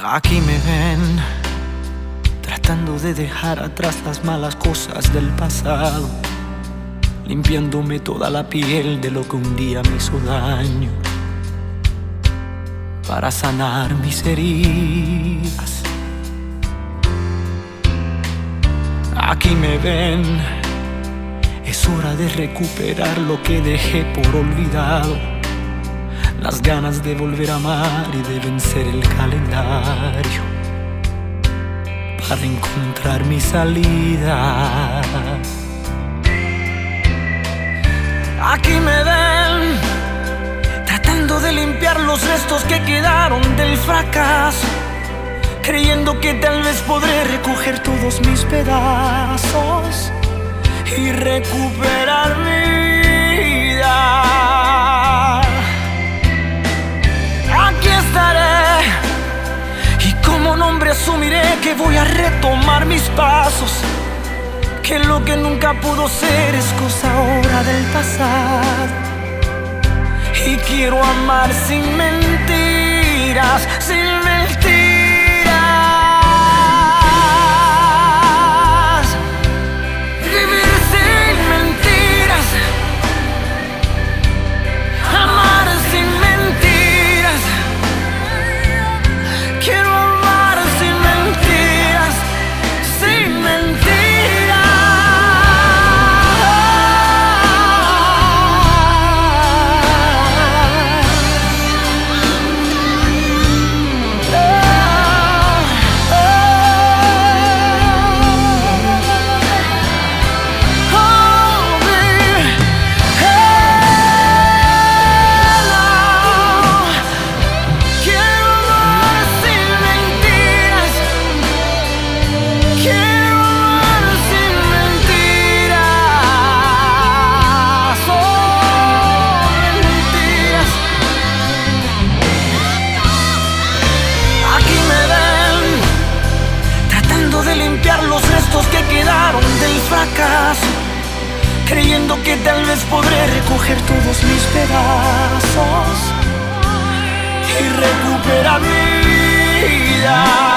Aquí me ven tratando de dejar atrás las malas cosas del pasado, limpiándome toda la piel de lo que un día me hizo daño, para sanar mis heridas. Aquí me ven, es hora de recuperar lo que dejé por olvidado las ganas de volver a amar y de vencer el calendario para encontrar mi salida. Aquí me ven tratando de limpiar los restos que quedaron del fracaso, creyendo que tal vez podré recoger todos mis pedazos y recuperar asumiré que voy a retomar mis pasos. Que lo que nunca pudo ser es cosa ahora del pasado. Y quiero amar sin mentiras, sin que creyendo que tal vez podré recoger todos mis pedazos y recuperar vida.